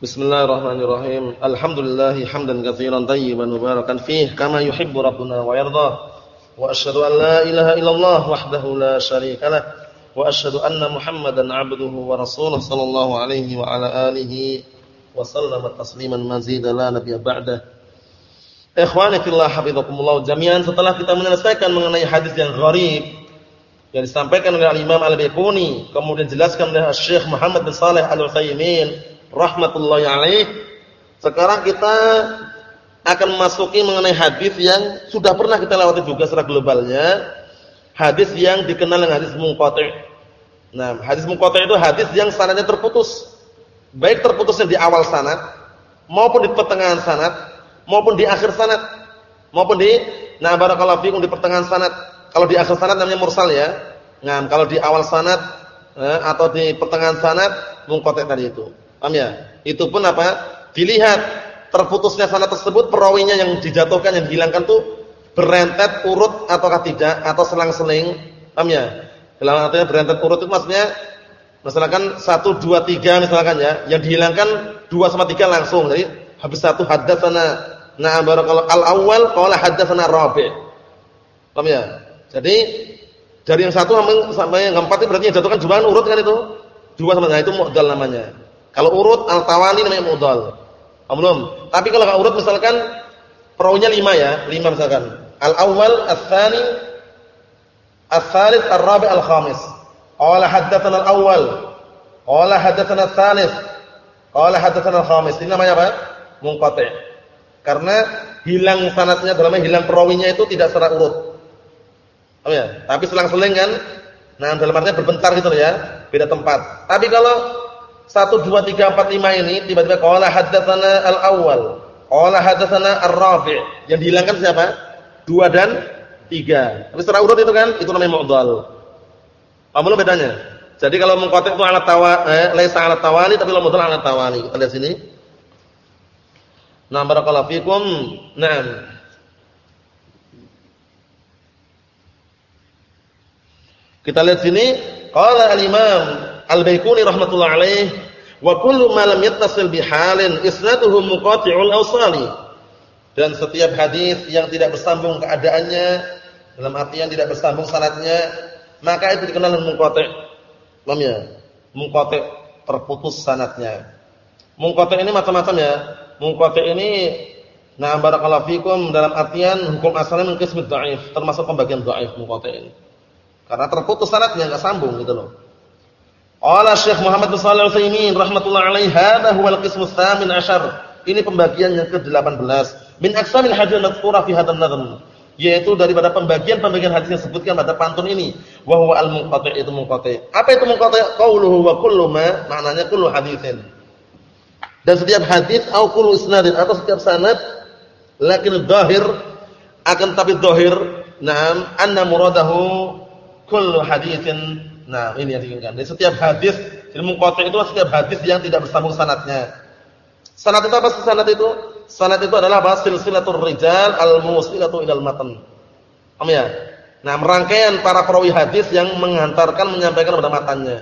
Bismillahirrahmanirrahim. Alhamdulillah hamdan katsiran tayyiban mubarakan fih kama yuhibbu rabbuna wa yarda. Wa asyhadu an la ilaha illallah wahdahu la syarika lah wa asyhadu anna Muhammadan 'abduhu wa rasuluhu sallallahu alaihi wa ala alihi wa sallama tasliman mazida la nabiyya ba'da. Ikhwani fillah hafizakumullah jami'an setelah kita menyelesaikan mengenai hadis yang gharib yang disampaikan oleh Imam Al-Baiquni kemudian dijelaskan oleh Syekh Muhammad bin Saleh Al-Utsaimin rahmatullahi alaih. Sekarang kita akan masuki mengenai hadis yang sudah pernah kita lewati juga secara globalnya. Hadis yang dikenal dengan hadis munqati'. Nah, hadis munqati' itu hadis yang sanadnya terputus. Baik terputusnya di awal sanad maupun di pertengahan sanad maupun di akhir sanad maupun di nah barakallahu fikum di pertengahan sanad. Kalau di akhir sanad namanya mursal ya. Nah, kalau di awal sanad eh, atau di pertengahan sanad munqati' tadi itu. Paham ya? Itu pun apa? Dilihat terputusnya sanad tersebut perawinya yang dijatuhkan yang dihilangkan tuh berentet urut ataukah tidak atau selang-seling. Paham ya? Dalam artinya berentet urut itu maksudnya misalkan 1 2 3 misalkan ya, yang dihilangkan 2 sama 3 langsung. Jadi habis satu haddatsana Nah barakallahu al-awwal qala haddatsana Rabi'. Paham ya? Jadi dari yang satu sampai yang keempat itu berarti yang jatuhkan jumlahan urut kan itu. Dua sama nah itu mu'dal namanya. Kalau urut al-tawali namanya mudhal. Belum. Tapi kalau enggak urut misalkan perawinya lima ya, lima misalkan. Al-awwal, ats-tsani, ats-tsalits, ar-rabi' al-khamis. Qala haddatsana al-awwal. Qala haddatsana ats-tsalits. Qala haddatsana al-khamis. Ini namanya apa? Munqati'. Karena hilang sanadnya dalamnya hilang perawinya itu tidak secara urut. Oh ya, tapi selang-seling kan. Nah, dalam artinya berbentar gitu ya, beda tempat. Tapi kalau satu dua tiga empat lima ini tiba-tiba qala haddatsana al-awwal, qala haddatsana ar-rafi'. Yang dihilangkan siapa? Dua dan tiga. Tapi secara urut itu kan itu namanya mu'dhal. Apa belum bedanya? Jadi kalau mengkotek itu alat tawa eh laisa alat tawali tapi kalau mu'dhal alat tawali. Kita lihat sini. Nah, barakallahu fikum. Naam. Kita lihat sini qala al-imam Al-Baiquni rahmatullah alaih wa kullu ma lam yattasil bihalin isnaduhu muqati'ul awsali. Dan setiap hadis yang tidak bersambung keadaannya dalam artian tidak bersambung sanadnya, maka itu dikenal munqati'. Paham ya? Munqati' terputus sanadnya. Munqati' ini macam-macam ya. Munqati' ini nah barakallahu fikum dalam artian hukum asalnya min qismi dhaif, termasuk pembagian dhaif munqati' ini. Karena terputus sanadnya enggak sambung gitu loh. Qala Syekh Muhammad bin Shalih Al-Utsaimin rahimatullah alaihi hadha huwa al-qismu tsamin asyar. Ini pembagian yang ke-18 min aqsamil hadits madhkurah fi hadzal nadhm yaitu daripada pembagian-pembagian hadis yang disebutkan pada pantun ini wa huwa al-munqati' itu munqati'. Apa itu munqati'? Qauluhu wa kullu ma maknanya kullu haditsin. Dan setiap hadis atau kullu isnadin atau setiap sanad lakin dhahir akan tapi dhahir na'am anna muradahu kullu haditsin Nah, ini yang diinginkan. Di setiap hadis, ilmu qati' itu setiap hadis yang tidak bersambung sanadnya. Sanad itu apa sanad itu? Sanad itu adalah apa? Silsilatul rijal al-musilatu ilal matan. Paham ya? Nah, rangkaian para perawi hadis yang mengantarkan menyampaikan kepada matannya.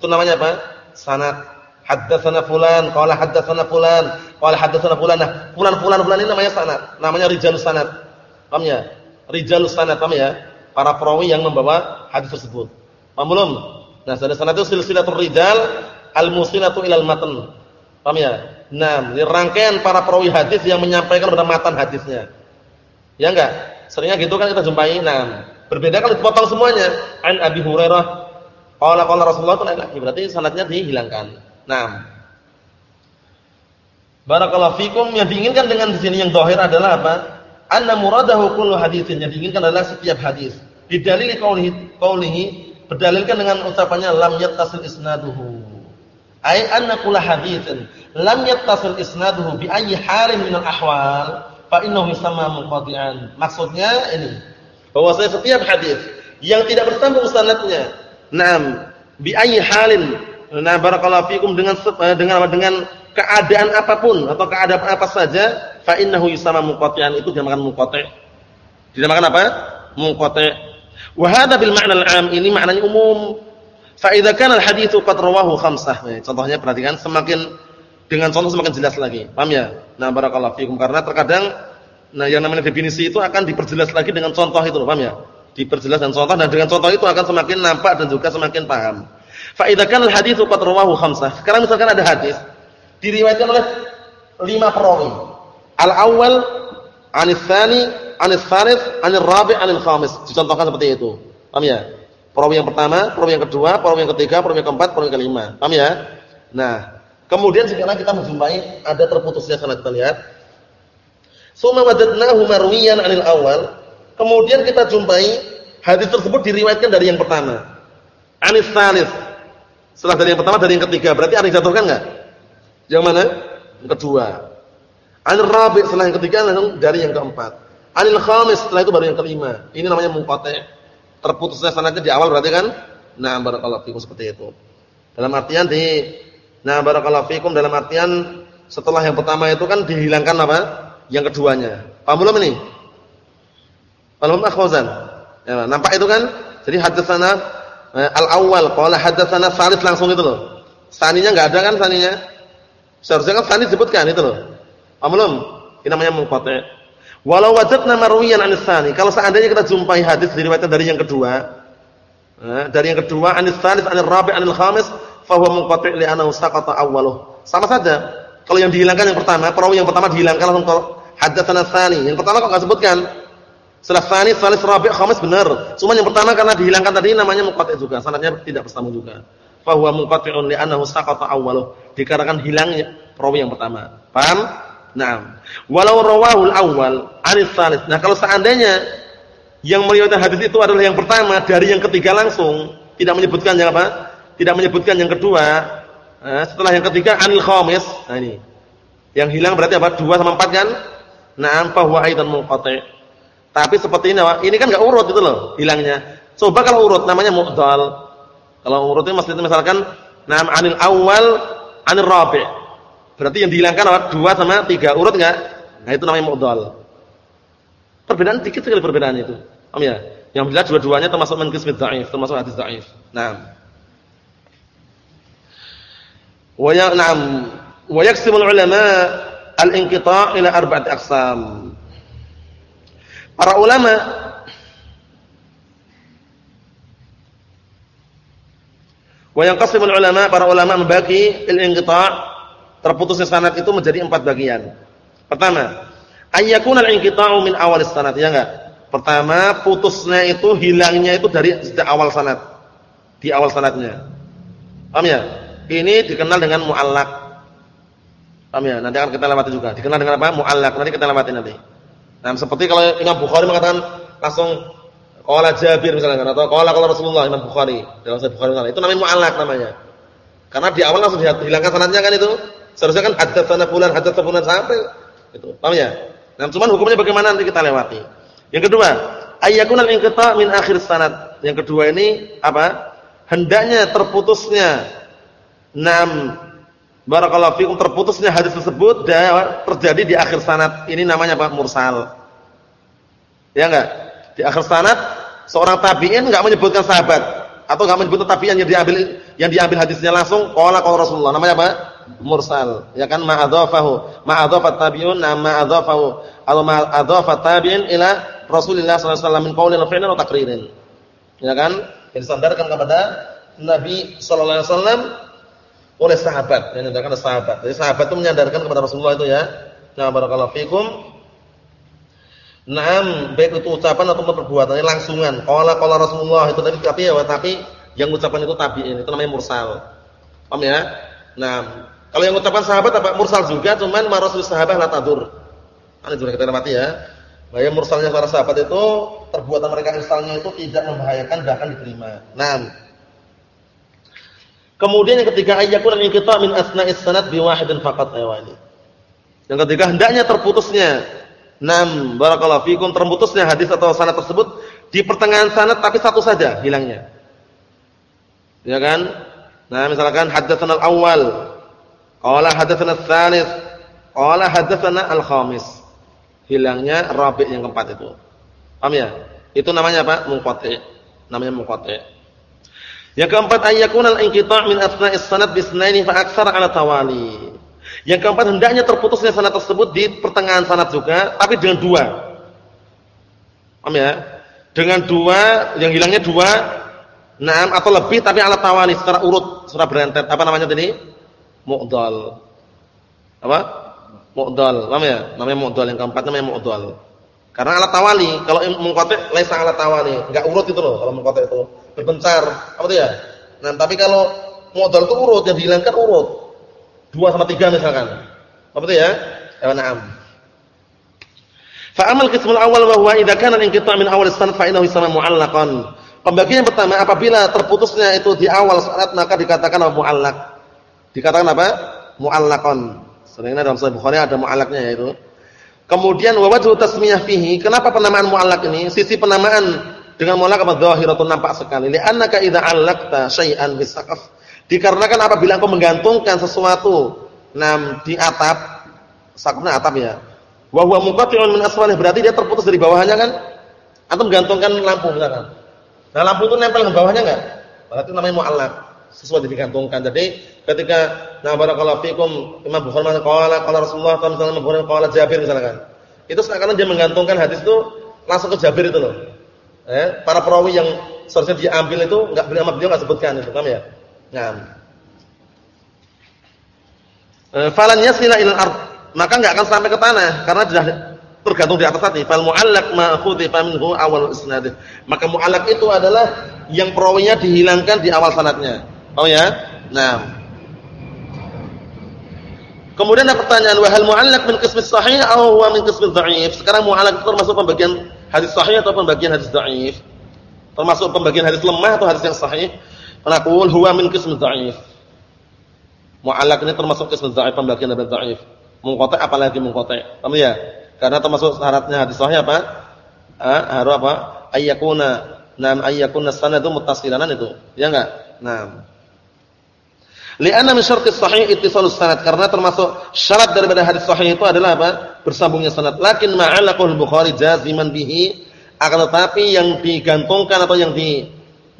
Itu namanya apa? Sanad. Haddatsana fulan, qala haddatsana fulan, qala haddatsana fulan. Nah, fulan-fulan fulan ini namanya sanad. Namanya rijalus sanad. Paham ya? Rijalus sanad, paham ya? Para perawi yang membawa hadis tersebut. Paham belum? Nah, sanad itu silsilatul rijal al-musilatu ilal matan. Paham ya? Nah, ini rangkaian para perawi hadis yang menyampaikan pada matan hadisnya. Ya enggak? Seringnya gitu kan kita jumpai. Nah, berbeda kalau dipotong semuanya. An Abi Hurairah qala qala Rasulullah itu lagi. Berarti sanadnya dihilangkan. Nah, Barakallahu fikum yang diinginkan dengan di sini yang zahir adalah apa? Anna muradahu kullu haditsin. Yang diinginkan adalah setiap hadis. Didalili qaulihi qaulihi berdalilkan dengan ucapannya lam yattasil isnaduhu. Ai anna kullu haditsin lam yattasil isnaduhu bi ayyi halin minal ahwal fa innahu yusamma munqati'an. Maksudnya ini bahwa setiap hadis yang tidak bersambung sanadnya, na'am, bi ayyi halin, nah barakallahu fikum dengan dengan dengan keadaan apa pun atau keadaan apa saja, fa innahu yusamma munqati'an itu dinamakan munqati'. Dinamakan apa? Munqati'. Wa hadha bil ma'na al-'am ini maknanya umum. Fa idza kana al-haditsu qad rawahu khamsah. Contohnya perhatikan semakin dengan contoh semakin jelas lagi. Paham ya? Nah, barakallahu fikum karena terkadang nah yang namanya definisi itu akan diperjelas lagi dengan contoh itu, paham ya? Diperjelas dengan contoh dan dengan contoh itu akan semakin nampak dan juga semakin paham. Fa idza kana al-haditsu qad rawahu khamsah. Sekarang misalkan ada hadis diriwayatkan oleh lima perawi. Al-awwal anis anis tsalits, anir rabi', anil khamis. Dicontohkan seperti itu. Paham ya? Perawi yang pertama, perawi yang kedua, perawi yang ketiga, perawi yang keempat, perawi yang kelima. Paham ya? Nah, Kemudian sekarang kita menjumpai ada terputusnya sanad kita lihat. Suma wajadnahu marwiyan 'anil awal. Kemudian kita jumpai hadis tersebut diriwayatkan dari yang pertama. Anis salis. Setelah dari yang pertama dari yang ketiga, berarti ada yang jatuhkan enggak? Yang mana? Yang kedua. Anil rabi' setelah yang ketiga langsung dari yang keempat. Anil khamis setelah itu baru yang kelima. Ini namanya munqati'. Terputusnya sanadnya di awal berarti kan? Nah, barakallahu fikum seperti itu. Dalam artian di Nah, barakallahu fikum dalam artian setelah yang pertama itu kan dihilangkan apa? Yang keduanya. Paham belum ini? Paham akhwazan? Ya, nampak itu kan? Jadi hadatsana eh, al-awwal qala hadatsana salis langsung itu loh. Saninya enggak ada kan saninya? Seharusnya kan sani disebutkan itu loh. Paham belum? Ini namanya munqati'. Walau wajadna marwiyan an sani, kalau seandainya kita jumpai hadis diriwayatkan dari yang kedua, eh, dari yang kedua anis salis anil rabi' anil khamis fahuwa munqati' li'annahu saqata awwaluh. Sama saja. Kalau yang dihilangkan yang pertama, perawi yang pertama dihilangkan langsung haddatsana tsani. Yang pertama kok enggak sebutkan? Setelah tsani, tsalits, rabi', khamis benar. Cuma yang pertama karena dihilangkan tadi namanya munqati' juga. Sanadnya tidak bersambung juga. Fahuwa munqati'un li'annahu saqata awwaluh. Dikarenakan hilangnya perawi yang pertama. Paham? Naam. Walau rawahul awwal anis tsalits. Nah, kalau seandainya yang meriwayatkan hadis itu adalah yang pertama dari yang ketiga langsung, tidak menyebutkan yang apa? tidak menyebutkan yang kedua, nah, setelah yang ketiga anil khamis. Nah ini. Yang hilang berarti apa? Dua sama empat kan? Na'am fa huwa aidan munqati'. Tapi seperti ini ini kan enggak urut itu loh hilangnya. Coba kalau urut namanya mu'dhal. Kalau urut itu maksudnya misalkan na'am anil awal anil rabi'. Berarti yang dihilangkan apa? Dua sama tiga. Urut enggak? Nah itu namanya mu'dhal. Perbedaan dikit sekali perbedaan itu. Paham ya? Yang jelas dua-duanya termasuk min qismi dhaif, termasuk hadis dhaif. Nah. Wa ya na'am wa ulama al-inqita' ila arba'ati aqsam. Para ulama Wa yanqasimul ulama para ulama membagi al-inqita' terputusnya sanad itu menjadi empat bagian. Pertama, ayyakuna al-inqita'u min awal sanad, ya enggak? Pertama, putusnya itu hilangnya itu dari sejak awal sanad. Di awal sanadnya. Paham ya? Ini dikenal dengan muallak. Paham ya? Nanti akan kita lewati juga. Dikenal dengan apa? Muallak. Nanti kita lewati nanti. Nah, seperti kalau Imam Bukhari mengatakan langsung qala Jabir misalnya atau qala qala Rasulullah Imam Bukhari dalam Sahih Bukhari. Itu namanya muallak namanya. Karena di awal langsung dihilangkan sanadnya kan itu. Seharusnya kan haddatsana fulan haddatsana fulan sampai itu. Paham ya? Nah, cuman hukumnya bagaimana nanti kita lewati. Yang kedua, ayyakunal inqita' min akhir sanad. Yang kedua ini apa? Hendaknya terputusnya Nam barakallahu fikum terputusnya hadis tersebut terjadi di akhir sanad. Ini namanya apa? Mursal. Ya enggak? Di akhir sanad seorang tabi'in enggak menyebutkan sahabat atau enggak menyebutkan tabi'in yang diambil yang diambil hadisnya langsung qala qala Rasulullah. Namanya apa? Mursal. Ya kan ma'adhafahu. Ma'adhafat tabi'un nama adhafahu atau ma'adhafat tabi'in ila Rasulullah sallallahu alaihi min qaulin fi'lin atau takririn. Ya kan? Yang disandarkan kepada Nabi sallallahu alaihi oleh sahabat, yang menyandarkan sahabat. Jadi sahabat itu menyandarkan kepada Rasulullah itu ya. Nah, barakallahu fikum. Naam, baik itu ucapan atau perbuatan, langsungan. Qala qala Rasulullah itu tadi tapi ya, tapi yang ucapan itu tabi'in, itu namanya mursal. Paham ya? Nah, kalau yang ucapan sahabat apa mursal juga, cuman marasul sahabat la tadur. Ini juga kita lewati ya. Bahaya mursalnya para sahabat itu perbuatan mereka misalnya itu tidak membahayakan bahkan diterima. Nah, Kemudian yang ketiga ayyakun al-inqita' min asna'is sanad bi wahidin faqat aywani. Yang ketiga hendaknya terputusnya nam barakallahu fikum terputusnya hadis atau sanad tersebut di pertengahan sanad tapi satu saja hilangnya. Ya kan? Nah, misalkan haddatsana al-awwal, qala haddatsana ats-tsalits, qala haddatsana al-khamis. Hilangnya rabi' yang keempat itu. Paham ya? Itu namanya apa? Munqati'. Namanya munqati'. Yang keempat ayyakunal inqita' min asna'is sanad bisnaini fa aktsar 'ala tawali. Yang keempat hendaknya terputusnya sanad tersebut di pertengahan sanad juga, tapi dengan dua. Paham ya? Dengan dua, yang hilangnya dua, enam atau lebih tapi alat tawali secara urut, secara berentet. Apa namanya tadi? Mu'dal. Apa? Mu'dal. Paham ya? Namanya mu'dal yang keempat namanya mu'dal. Karena alat tawali, kalau mengkotek laisa alat tawali, enggak urut itu loh kalau mengkotek itu. Berbencar, apa itu ya? Nah, tapi kalau mu'dal itu urut, yang dihilangkan urut. Dua sama tiga misalkan. Apa itu ya? Ya na'am. Fa amal awal wa huwa idza kana al-inqita' min awal as-sanad fa innahu mu'allaqan. Pembagian pertama apabila terputusnya itu di awal sanad maka dikatakan mu'allaq. Dikatakan apa? Mu'allaqan. Sebenarnya dalam Sahih Bukhari ada mu'allaqnya yaitu. Kemudian wa wajhu tasmiyah fihi. Kenapa penamaan mu'allaq ini? Sisi penamaan dengan mu'allaq apa dhahiratun nampak sekali. Li'annaka idza 'allaqta syai'an bisaqaf Dikarenakan apabila engkau menggantungkan sesuatu nam di atap, sakupnya atap ya. Wa huwa munqati'un min asfalih berarti dia terputus dari bawahnya kan? Atau menggantungkan lampu misalkan. Nah, lampu itu nempel ke bawahnya enggak? Berarti namanya mu'allaq, sesuatu digantungkan. Jadi ketika nah barakallahu fikum Imam Bukhari qala qala Rasulullah sallallahu alaihi wasallam qala Jabir misalkan. Itu seakan-akan dia menggantungkan hadis itu langsung ke Jabir itu loh. Eh, para perawi yang seharusnya dia ambil itu enggak beliau beliau enggak sebutkan itu, paham ya? Naam. Eh, falan yasila ilal ard, maka enggak akan sampai ke tanah karena sudah tergantung di atas tadi. Fal mu'allaq ma khudifa minhu awal isnad. Maka mu'allaq itu adalah yang perawinya dihilangkan di awal sanadnya. Oh ya? Nah. Kemudian ada pertanyaan, wa hal mu'allaq min qismi sahih atau huwa min qismi dhaif? Sekarang mu'allaq itu termasuk pembagian hadis sahih atau pembagian hadis dhaif? Termasuk pembagian hadis lemah atau hadis yang sahih? Naqul huwa min qism dha'if. Mu'allaq ini termasuk qism dha'if pembagian dari dha'if. Munqati' apalagi munqati'. Paham ya? Karena termasuk syaratnya hadis sahih apa? Ah, harus apa? Ayyakuna nam ayyakuna sanadu muttasilan itu. Ya enggak? Naam. Li'anna min syartis sahih ittisalus sanad karena termasuk syarat daripada hadis sahih itu adalah apa? Bersambungnya sanad. Lakin ma'alaqul Bukhari jaziman bihi akan tetapi yang digantungkan atau yang di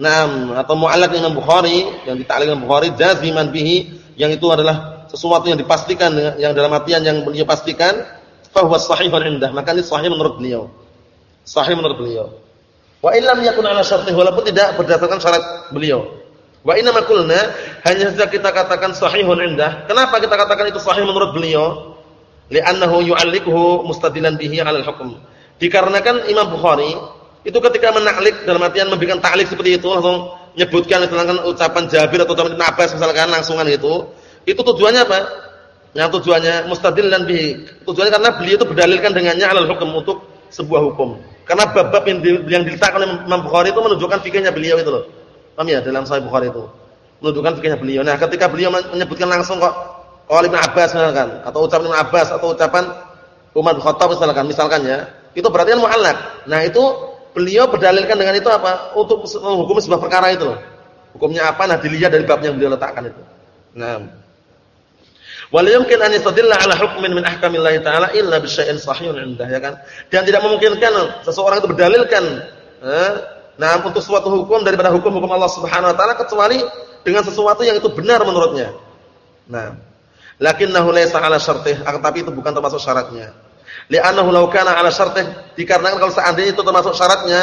Naam, atau mu'allaq Imam Bukhari yang ditaklik Imam Bukhari jaziman bihi yang itu adalah sesuatu yang dipastikan yang dalam artian yang beliau pastikan fa huwa sahihun indah. Maka ini sahih menurut beliau. Sahih menurut beliau. Wa illam yakun ala syartih walaupun tidak berdasarkan syarat beliau. Wa inna ma qulna hanya saja kita katakan sahihun indah. Kenapa kita katakan itu sahih menurut beliau? Li'annahu yu'alliquhu mustadilan bihi 'ala al-hukm. Dikarenakan Imam Bukhari itu ketika menaklik dalam artian memberikan taklik seperti itu langsung menyebutkan misalkan ucapan Jabir atau ucapan Ibnu Abbas misalkan langsungan itu, itu tujuannya apa? Yang tujuannya mustadillan bihi. Tujuannya karena beliau itu berdalilkan dengannya alal hukum untuk sebuah hukum. Karena bab-bab yang diletakkan oleh Imam Bukhari itu menunjukkan fikihnya beliau itu loh. Paham ya dalam Sahih Bukhari itu? Menunjukkan fikihnya beliau. Nah, ketika beliau menyebutkan langsung kok oleh Ibnu Abbas misalkan atau ucapan Ibnu Abbas atau ucapan Umar bin Khattab misalkan, misalkan ya, itu berarti kan mu'allaq. Nah, itu beliau berdalilkan dengan itu apa? Untuk menghukum sebuah perkara itu loh. Hukumnya apa? Nah dilihat dari bab yang beliau letakkan itu. Nah. Wala yumkin an ala hukmin min ahkamillah taala illa bi syai'in sahihun indah ya kan. Dan tidak memungkinkan seseorang itu berdalilkan eh, nah untuk suatu hukum daripada hukum-hukum Allah Subhanahu wa taala kecuali dengan sesuatu yang itu benar menurutnya. Nah, lakinnahu laysa ala syartih, tapi itu bukan termasuk syaratnya. Li'annahu law kana 'ala syartih dikarenakan kalau seandainya itu termasuk syaratnya,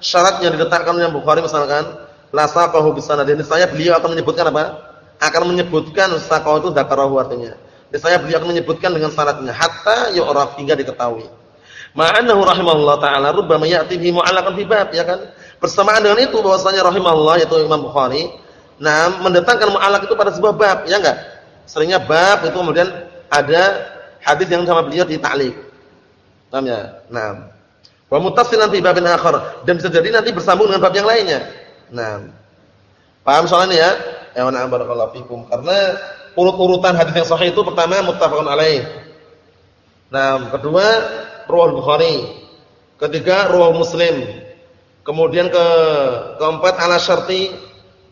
syarat yang diletakkan oleh Bukhari misalkan, la saqahu bisanadin. Saya beliau akan menyebutkan apa? Akan menyebutkan saqahu itu dzakarahu artinya. Saya beliau akan menyebutkan dengan syaratnya hatta yu'raf hingga diketahui. Ma'annahu rahimahullah taala rubbama ya'ti bi mu'allaqan fi bab ya kan? Bersamaan dengan itu bahwasanya rahimahullah yaitu Imam Bukhari nah mendatangkan mu'allaq itu pada sebuah bab, ya enggak? Seringnya bab itu kemudian ada hadis yang sama beliau di ta'liq. Paham ya? Nah. Wa muttasilan fi babin akhar dan bisa jadi nanti bersambung dengan bab yang lainnya. Nah. Paham soal ini ya? Ya wa barakallahu fikum. Karena urut-urutan hadis yang sahih itu pertama muttafaqun alaih. Nah, kedua riwayat Bukhari. Ketiga riwayat Muslim. Kemudian ke keempat ala syarti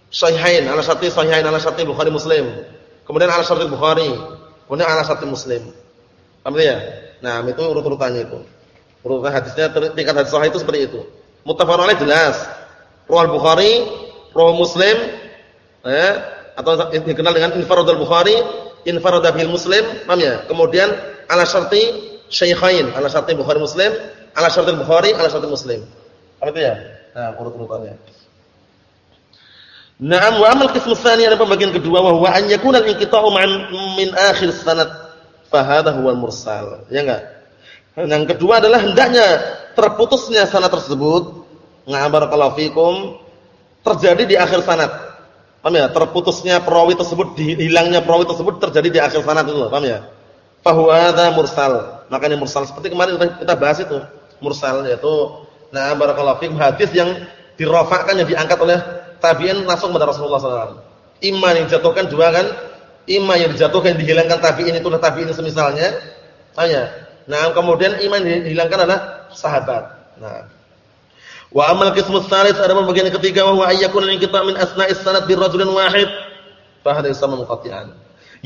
sahihain, ala syarti sahihain, ala syarti Bukhari Muslim. Kemudian ala syarti Bukhari. Kemudian ala syarti Muslim. Paham ya? Nah, itu urut-urutannya itu. Urutan hadisnya tingkat hadis sahih itu seperti itu. Muttafaqun alaih jelas. Riwayat Bukhari, riwayat Muslim, eh, atau dikenal dengan Infaradul Bukhari, infarada bil Muslim, paham ya? Kemudian ala syarti syaikhain, ala syarti Bukhari Muslim, ala syarti Bukhari, ala syarti Muslim. Apa itu ya? Nah, urut-urutannya. Naam wa amal qismu tsani ada pembagian kedua wa huwa an yakuna al-inqita'u min akhir sanad fa hadha huwa al-mursal. Ya enggak? Yang kedua adalah hendaknya terputusnya sanad tersebut ngabarakallahu fikum terjadi di akhir sanad. Paham ya? Terputusnya perawi tersebut, hilangnya perawi tersebut terjadi di akhir sanad itu, paham ya? Fa huwa mursal. Makanya mursal seperti kemarin kita bahas itu. Mursal yaitu nah barakallahu fikum hadis yang dirofakkan yang diangkat oleh tabi'in langsung kepada Rasulullah SAW. Iman yang dijatuhkan dua kan, iman yang dijatuhkan yang dihilangkan tabi'in itulah tabi'in semisalnya. Tanya. Nah, kemudian iman yang dihilangkan adalah sahabat. Nah. Wa amal qismus tsalits ada bagian ketiga wa huwa ayyakun kita min asna'is sanad bir rajulin wahid. Fa hadha yusamma munqati'an.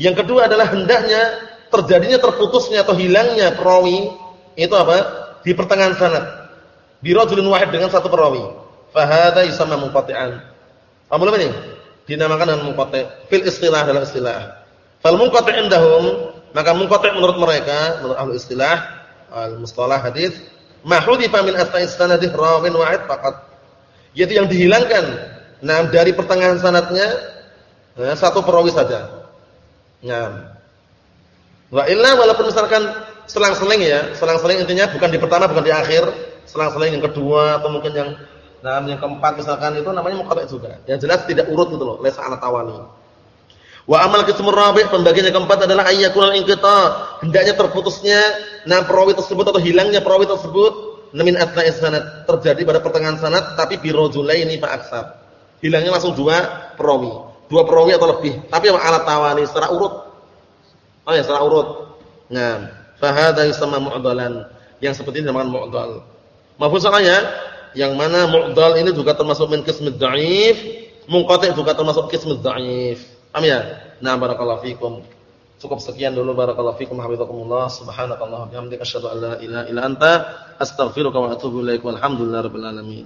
Yang kedua adalah hendaknya terjadinya terputusnya atau hilangnya perawi itu apa? Di pertengahan sanad. Bi rajulin wahid dengan satu perawi. Fa hadha yusamma munqati'an. Paham belum? Dinamakan dengan munqati' fil istilah dalam istilah. Fal munqati' indahum, maka munqati' menurut mereka, menurut ahli istilah, al-mustalah hadis, ma hudifa min asna'is sanadih rawin wahid faqat. Yaitu yang dihilangkan nah dari pertengahan sanadnya nah, satu perawi saja. Nah. Wa illa walaupun misalkan selang-seling ya, selang-seling intinya bukan di pertama bukan di akhir, selang-seling yang kedua atau mungkin yang Nah, yang keempat misalkan itu namanya muqatta' juga. Yang jelas tidak urut gitu loh, laysa ala tawali. Wa amal qismur rabi' pembagian yang keempat adalah ayyakul inqita, hendaknya terputusnya nah perawi tersebut atau hilangnya perawi tersebut min atna'is sanad terjadi pada pertengahan sanad tapi bi rajulaini fa aksar. Hilangnya langsung dua perawi, dua perawi atau lebih, tapi ala tawali secara urut. Oh ya, secara urut. Nah, fa hadza yusamma mu'dalan. Yang seperti ini dinamakan mu'dal. Mafhum soalnya? yang mana mu'dal ini juga termasuk min qismid dhaif, munqati' juga termasuk qismid dhaif. Paham ya? Nah, barakallahu fikum. Cukup sekian dulu barakallahu fikum hafizakumullah. Subhanakallah bihamdika asyhadu an la ilaha anta astaghfiruka wa atubu ilaik. Walhamdulillahirabbil alamin.